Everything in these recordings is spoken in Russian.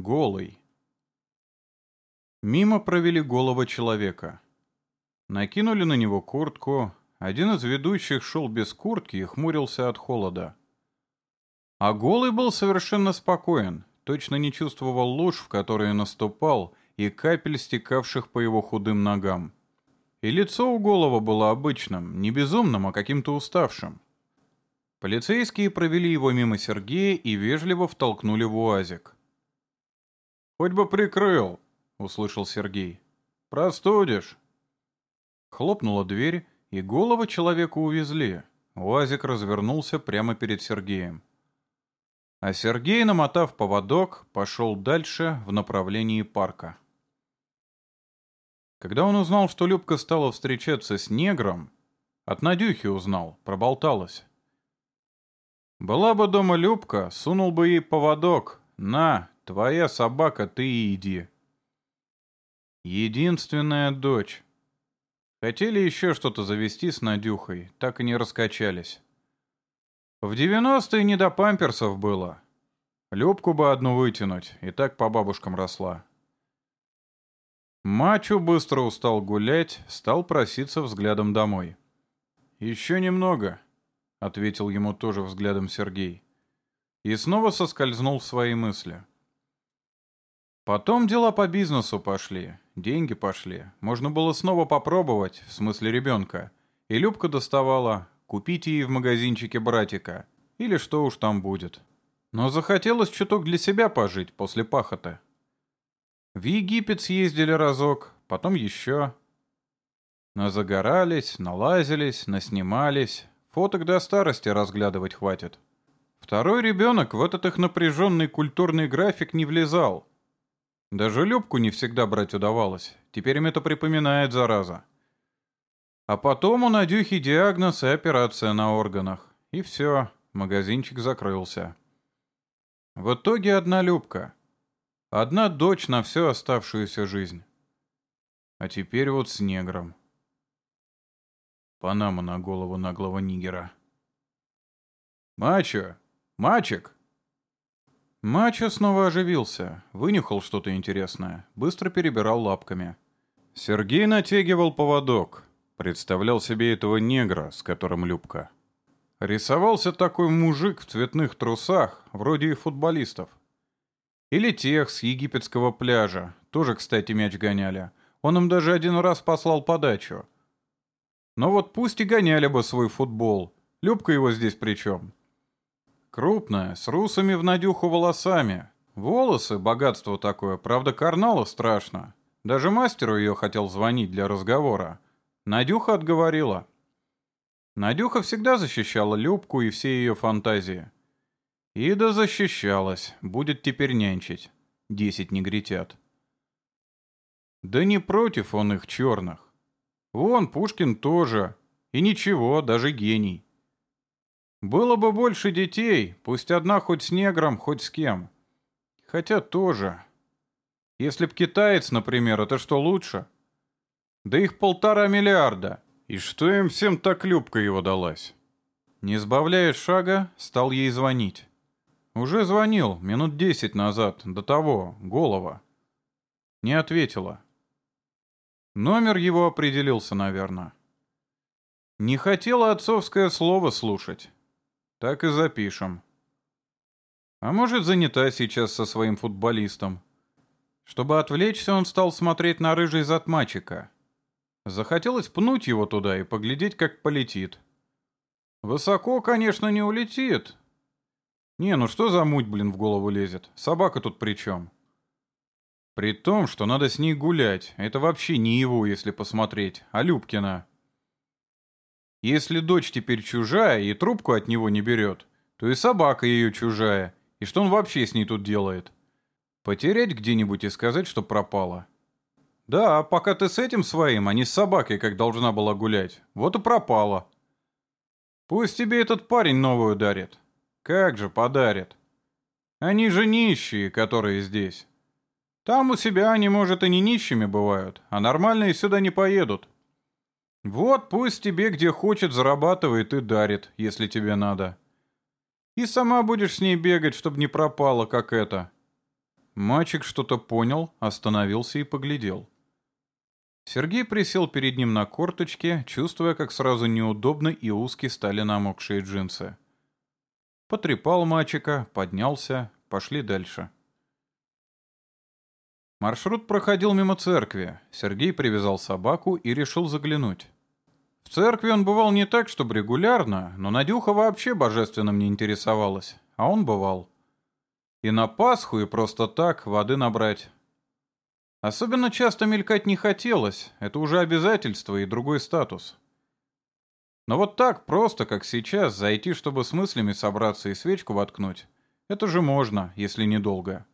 Голый. Мимо провели голого человека. Накинули на него куртку. Один из ведущих шел без куртки и хмурился от холода. А голый был совершенно спокоен, точно не чувствовал луж, в которые наступал, и капель, стекавших по его худым ногам. И лицо у голова было обычным, не безумным, а каким-то уставшим. Полицейские провели его мимо Сергея и вежливо втолкнули в уазик. «Хоть бы прикрыл», — услышал Сергей. «Простудишь». Хлопнула дверь, и голову человека увезли. Уазик развернулся прямо перед Сергеем. А Сергей, намотав поводок, пошел дальше в направлении парка. Когда он узнал, что Любка стала встречаться с негром, от Надюхи узнал, проболталась. Была бы дома Любка, сунул бы ей поводок. На, Твоя собака, ты иди. Единственная дочь. Хотели еще что-то завести с Надюхой, так и не раскачались. В девяностые не до памперсов было. Любку бы одну вытянуть, и так по бабушкам росла. Мачо быстро устал гулять, стал проситься взглядом домой. «Еще немного», — ответил ему тоже взглядом Сергей. И снова соскользнул в свои мысли. Потом дела по бизнесу пошли, деньги пошли. Можно было снова попробовать, в смысле ребенка. И Любка доставала, купить ей в магазинчике братика. Или что уж там будет. Но захотелось чуток для себя пожить после пахоты. В Египет съездили разок, потом еще. Назагорались, налазились, наснимались. Фоток до старости разглядывать хватит. Второй ребенок в этот их напряженный культурный график не влезал. Даже Любку не всегда брать удавалось. Теперь им это припоминает, зараза. А потом у Надюхи диагноз и операция на органах. И все, магазинчик закрылся. В итоге одна Любка. Одна дочь на всю оставшуюся жизнь. А теперь вот с негром. Панама на голову наглого нигера. «Мачо! Мачек!» Мачо снова оживился, вынюхал что-то интересное, быстро перебирал лапками. Сергей натягивал поводок, представлял себе этого негра, с которым Любка. Рисовался такой мужик в цветных трусах, вроде и футболистов. Или тех с египетского пляжа, тоже, кстати, мяч гоняли. Он им даже один раз послал подачу. Но вот пусть и гоняли бы свой футбол. Любка его здесь при чем? Крупная, с русами в Надюху волосами. Волосы, богатство такое, правда, карнала страшно. Даже мастеру ее хотел звонить для разговора. Надюха отговорила. Надюха всегда защищала Любку и все ее фантазии. Ида защищалась, будет теперь нянчить. Десять негритят. Да не против он их черных. Вон, Пушкин тоже. И ничего, даже гений. Было бы больше детей, пусть одна хоть с негром, хоть с кем. Хотя тоже. Если б китаец, например, это что лучше? Да их полтора миллиарда. И что им всем так любка его далась? Не сбавляя шага, стал ей звонить. Уже звонил, минут десять назад, до того, голова. Не ответила. Номер его определился, наверное. Не хотела отцовское слово слушать. Так и запишем. А может, занята сейчас со своим футболистом. Чтобы отвлечься, он стал смотреть на рыжий зад мальчика. Захотелось пнуть его туда и поглядеть, как полетит. Высоко, конечно, не улетит. Не, ну что за муть, блин, в голову лезет? Собака тут при чем? При том, что надо с ней гулять. Это вообще не его, если посмотреть, а Любкина. Если дочь теперь чужая и трубку от него не берет, то и собака ее чужая. И что он вообще с ней тут делает? Потерять где-нибудь и сказать, что пропала. Да, пока ты с этим своим, а не с собакой, как должна была гулять, вот и пропала. Пусть тебе этот парень новую дарит. Как же подарит. Они же нищие, которые здесь. Там у себя они, может, и не нищими бывают, а нормальные сюда не поедут. Вот пусть тебе где хочет зарабатывает и дарит, если тебе надо. И сама будешь с ней бегать, чтобы не пропала, как это. Мальчик что-то понял, остановился и поглядел. Сергей присел перед ним на корточке, чувствуя, как сразу неудобно и узкие стали намокшие джинсы. Потрепал мальчика, поднялся, пошли дальше. Маршрут проходил мимо церкви. Сергей привязал собаку и решил заглянуть. В церкви он бывал не так, чтобы регулярно, но Надюха вообще божественным не интересовалась, а он бывал. И на Пасху, и просто так воды набрать. Особенно часто мелькать не хотелось, это уже обязательство и другой статус. Но вот так просто, как сейчас, зайти, чтобы с мыслями собраться и свечку воткнуть, это же можно, если недолго.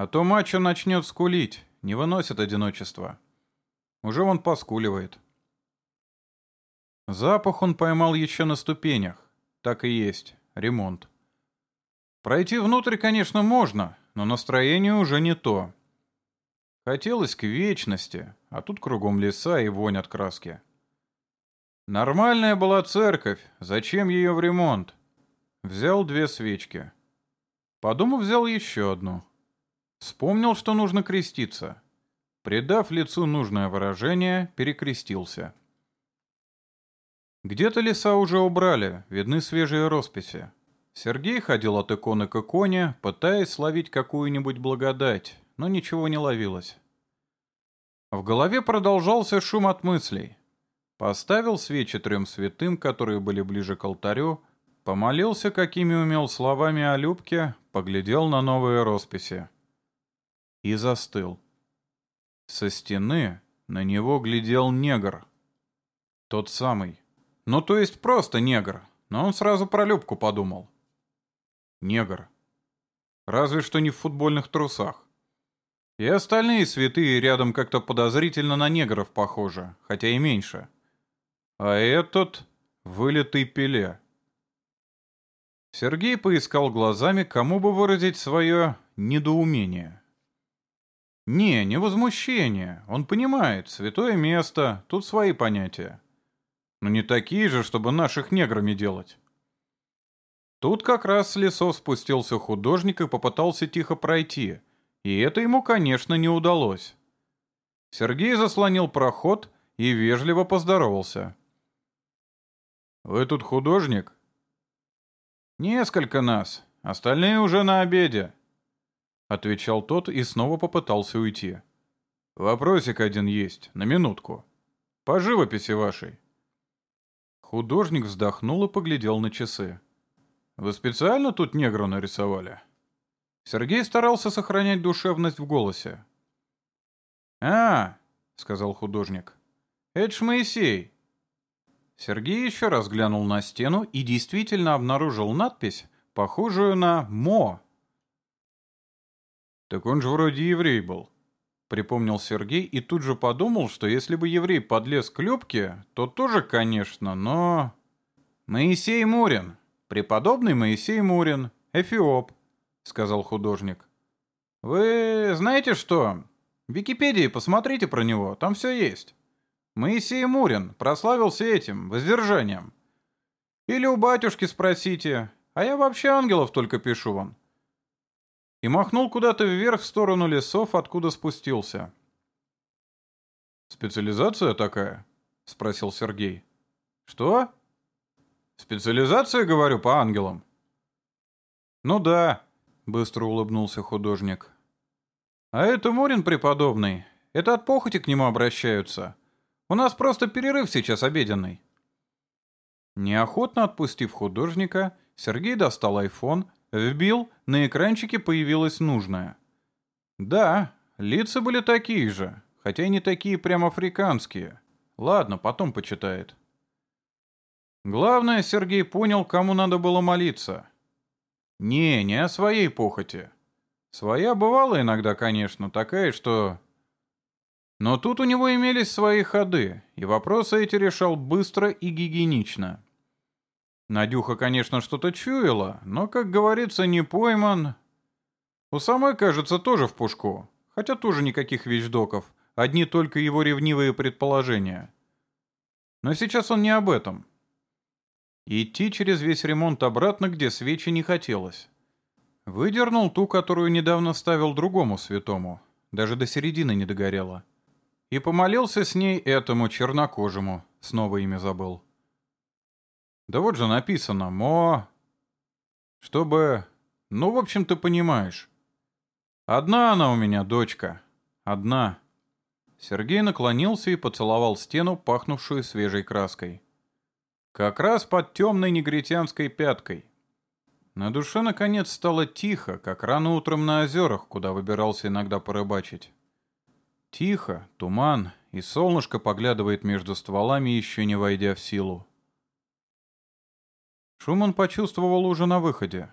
А то мачо начнет скулить, не выносит одиночество. Уже он поскуливает. Запах он поймал еще на ступенях. Так и есть, ремонт. Пройти внутрь, конечно, можно, но настроение уже не то. Хотелось к вечности, а тут кругом леса и вонь от краски. Нормальная была церковь, зачем ее в ремонт? Взял две свечки. Подумав, взял еще одну. Вспомнил, что нужно креститься. Придав лицу нужное выражение, перекрестился. Где-то леса уже убрали, видны свежие росписи. Сергей ходил от иконы к иконе, пытаясь словить какую-нибудь благодать, но ничего не ловилось. В голове продолжался шум от мыслей. Поставил свечи трем святым, которые были ближе к алтарю, помолился, какими умел словами о Любке, поглядел на новые росписи и застыл. Со стены на него глядел негр. Тот самый. Ну, то есть просто негр, но он сразу про Любку подумал. Негр. Разве что не в футбольных трусах. И остальные святые рядом как-то подозрительно на негров похожи, хотя и меньше. А этот — вылитый пеле. Сергей поискал глазами, кому бы выразить свое недоумение. Не, не возмущение. Он понимает, святое место, тут свои понятия. Но не такие же, чтобы наших неграми делать. Тут как раз с лесов спустился художник и попытался тихо пройти. И это ему, конечно, не удалось. Сергей заслонил проход и вежливо поздоровался. «Вы тут художник?» «Несколько нас. Остальные уже на обеде. — отвечал тот и снова попытался уйти. «Вопросик один есть, на минутку. По живописи вашей». Художник вздохнул и поглядел на часы. «Вы специально тут негра нарисовали?» Сергей старался сохранять душевность в голосе. «А, — сказал художник, — это ж Моисей». Сергей еще раз глянул на стену и действительно обнаружил надпись, похожую на «Мо», «Так он же вроде еврей был», — припомнил Сергей и тут же подумал, что если бы еврей подлез к Любке, то тоже, конечно, но... «Моисей Мурин, преподобный Моисей Мурин, эфиоп», — сказал художник. «Вы знаете что? В Википедии посмотрите про него, там все есть. Моисей Мурин прославился этим, воздержанием. Или у батюшки спросите, а я вообще ангелов только пишу вам и махнул куда-то вверх в сторону лесов, откуда спустился. «Специализация такая?» — спросил Сергей. «Что?» «Специализация, говорю, по ангелам». «Ну да», — быстро улыбнулся художник. «А это Мурин преподобный. Это от похоти к нему обращаются. У нас просто перерыв сейчас обеденный». Неохотно отпустив художника, Сергей достал айфон Вбил, на экранчике появилось нужное. Да, лица были такие же, хотя и не такие прям африканские. Ладно, потом почитает. Главное, Сергей понял, кому надо было молиться. Не, не о своей похоти. Своя бывала иногда, конечно, такая, что... Но тут у него имелись свои ходы, и вопросы эти решал быстро и гигиенично. Надюха, конечно, что-то чуяла, но, как говорится, не пойман. У самой, кажется, тоже в пушку, хотя тоже никаких вещдоков, одни только его ревнивые предположения. Но сейчас он не об этом. Идти через весь ремонт обратно, где свечи не хотелось. Выдернул ту, которую недавно ставил другому святому. Даже до середины не догорела. И помолился с ней этому чернокожему. Снова имя забыл. Да вот же написано «Мо...» Чтобы... Ну, в общем, ты понимаешь. Одна она у меня, дочка. Одна. Сергей наклонился и поцеловал стену, пахнувшую свежей краской. Как раз под темной негритянской пяткой. На душе, наконец, стало тихо, как рано утром на озерах, куда выбирался иногда порыбачить. Тихо, туман, и солнышко поглядывает между стволами, еще не войдя в силу. Шум он почувствовал уже на выходе.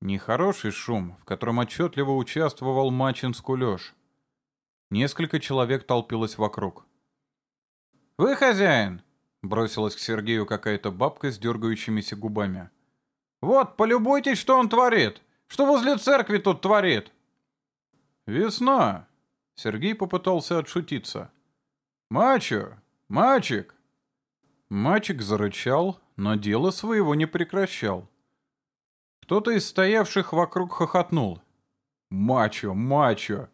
Нехороший шум, в котором отчетливо участвовал Мачин Скулёж. Несколько человек толпилось вокруг. «Вы хозяин?» — бросилась к Сергею какая-то бабка с дергающимися губами. «Вот, полюбуйтесь, что он творит! Что возле церкви тут творит!» «Весна!» — Сергей попытался отшутиться. «Мачо! Мачик!» Мачик зарычал, но дело своего не прекращал. Кто-то из стоявших вокруг хохотнул. «Мачо! Мачо!»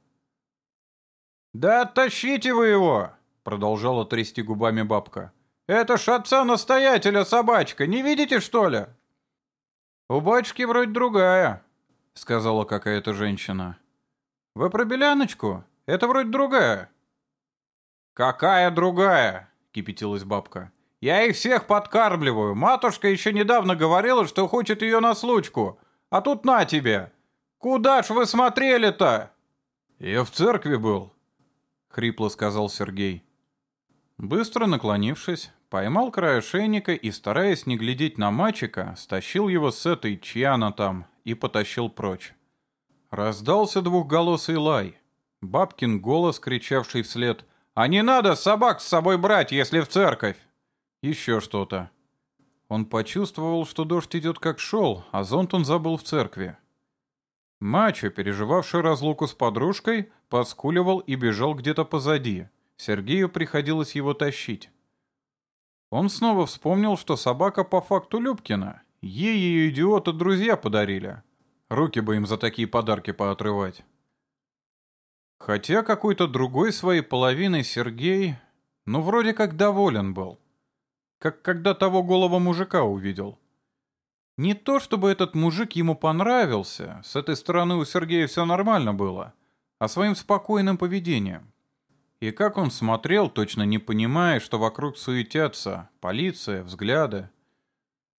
«Да оттащите вы его!» — продолжала трясти губами бабка. «Это ж отца-настоятеля собачка, не видите, что ли?» «У батюшки вроде другая», — сказала какая-то женщина. «Вы про беляночку? Это вроде другая». «Какая другая?» — кипятилась бабка. «Я их всех подкармливаю. Матушка еще недавно говорила, что хочет ее на случку. А тут на тебе. Куда ж вы смотрели-то?» «Я в церкви был», — хрипло сказал Сергей. Быстро наклонившись, поймал край ошейника и, стараясь не глядеть на мальчика, стащил его с этой, чья она там, и потащил прочь. Раздался двухголосый лай. Бабкин голос, кричавший вслед «А не надо собак с собой брать, если в церковь!» Еще что-то. Он почувствовал, что дождь идет как шел, а зонт он забыл в церкви. Мачо, переживавший разлуку с подружкой, поскуливал и бежал где-то позади. Сергею приходилось его тащить. Он снова вспомнил, что собака по факту Любкина. Ей ее идиоты друзья подарили. Руки бы им за такие подарки поотрывать. Хотя какой-то другой своей половиной Сергей, ну, вроде как доволен был как когда того голого мужика увидел. Не то, чтобы этот мужик ему понравился, с этой стороны у Сергея все нормально было, а своим спокойным поведением. И как он смотрел, точно не понимая, что вокруг суетятся, полиция, взгляды.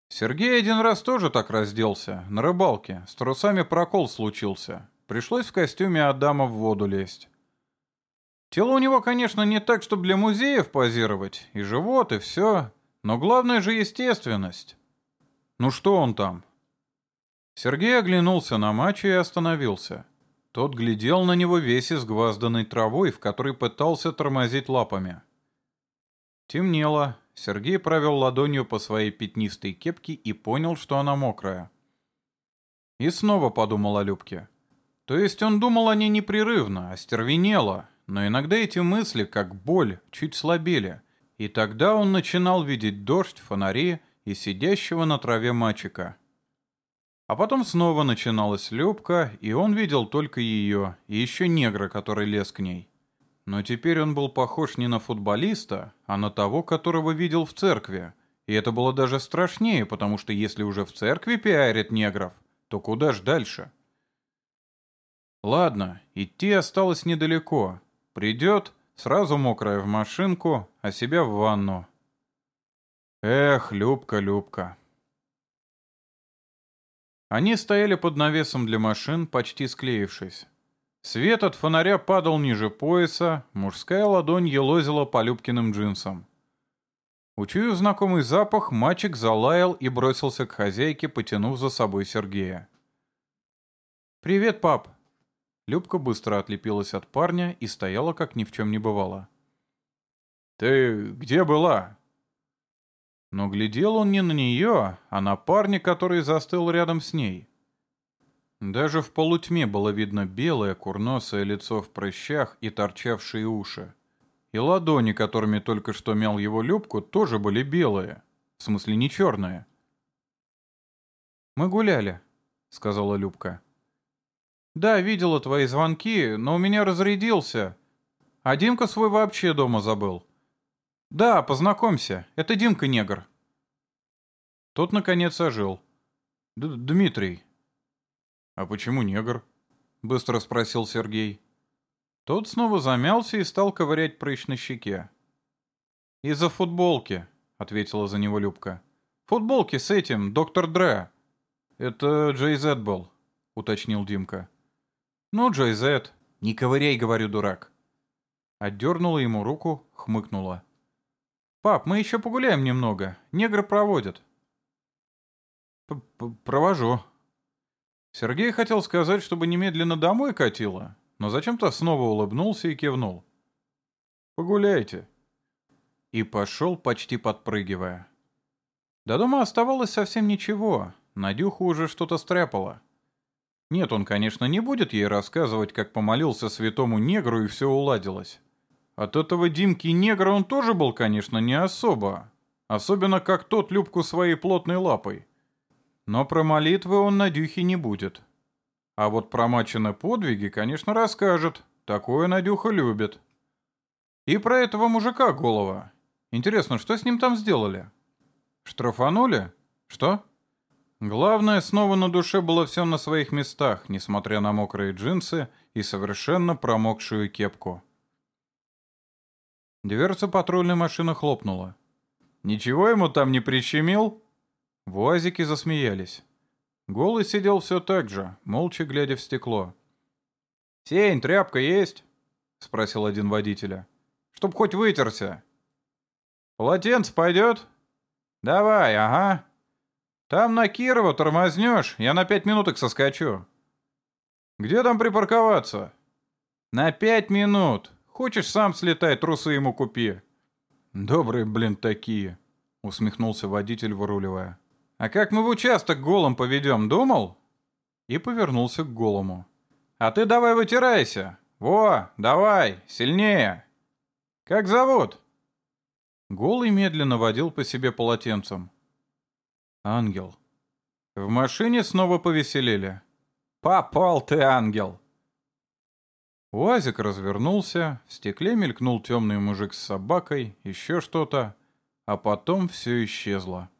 Сергей один раз тоже так разделся, на рыбалке, с трусами прокол случился. Пришлось в костюме Адама в воду лезть. Тело у него, конечно, не так, чтобы для музеев позировать, и живот, и все, но главное же естественность. Ну что он там? Сергей оглянулся на мачо и остановился. Тот глядел на него весь изгвазданной травой, в которой пытался тормозить лапами. Темнело. Сергей провел ладонью по своей пятнистой кепке и понял, что она мокрая. И снова подумал о Любке. То есть он думал о ней непрерывно, остервенело, но иногда эти мысли, как боль, чуть слабели — и тогда он начинал видеть дождь, фонари и сидящего на траве мальчика. А потом снова начиналась Любка, и он видел только ее, и еще негра, который лез к ней. Но теперь он был похож не на футболиста, а на того, которого видел в церкви. И это было даже страшнее, потому что если уже в церкви пиарят негров, то куда ж дальше? Ладно, идти осталось недалеко. Придет, Сразу мокрая в машинку, а себя в ванну. Эх, Любка, Любка. Они стояли под навесом для машин, почти склеившись. Свет от фонаря падал ниже пояса, мужская ладонь елозила по Любкиным джинсам. Учуяв знакомый запах, мальчик залаял и бросился к хозяйке, потянув за собой Сергея. «Привет, пап!» Любка быстро отлепилась от парня и стояла, как ни в чем не бывало. «Ты где была?» Но глядел он не на нее, а на парня, который застыл рядом с ней. Даже в полутьме было видно белое курносое лицо в прыщах и торчавшие уши. И ладони, которыми только что мял его Любку, тоже были белые. В смысле, не черные. «Мы гуляли», — сказала Любка. «Да, видела твои звонки, но у меня разрядился. А Димка свой вообще дома забыл». «Да, познакомься, это Димка-негр». Тот, наконец, ожил. Д «Дмитрий». «А почему негр?» — быстро спросил Сергей. Тот снова замялся и стал ковырять прыщ на щеке. «Из-за футболки», — ответила за него Любка. «Футболки с этим, доктор Дре». «Это Джей Зет был», — уточнил Димка. «Ну, Джей Зет. Не ковыряй, говорю, дурак». Отдернула ему руку, хмыкнула. «Пап, мы еще погуляем немного. Негры проводят». П -п «Провожу». Сергей хотел сказать, чтобы немедленно домой катила, но зачем-то снова улыбнулся и кивнул. «Погуляйте». И пошел, почти подпрыгивая. До дома оставалось совсем ничего, Надюха уже что-то стряпала. Нет, он, конечно, не будет ей рассказывать, как помолился святому негру и все уладилось. От этого Димки негра он тоже был, конечно, не особо. Особенно, как тот Любку своей плотной лапой. Но про молитвы он Надюхе не будет. А вот про мачены подвиги, конечно, расскажет. Такое Надюха любит. И про этого мужика голова. Интересно, что с ним там сделали? Штрафанули? Что? Главное, снова на душе было все на своих местах, несмотря на мокрые джинсы и совершенно промокшую кепку. Дверца патрульной машины хлопнула. «Ничего ему там не прищемил?» В УАЗике засмеялись. Голый сидел все так же, молча глядя в стекло. «Сень, тряпка есть?» — спросил один водителя. «Чтоб хоть вытерся». «Полотенце пойдет?» «Давай, ага». Там на Кирова тормознешь, я на пять минуток соскочу. Где там припарковаться? На пять минут. Хочешь сам слетай, трусы ему купи. Добрые, блин, такие, усмехнулся водитель, выруливая. А как мы в участок голым поведем, думал? И повернулся к голому. А ты давай вытирайся. Во, давай, сильнее. Как зовут? Голый медленно водил по себе полотенцем. Ангел. В машине снова повеселели. «Попал ты, ангел!» Уазик развернулся, в стекле мелькнул темный мужик с собакой, еще что-то, а потом все исчезло.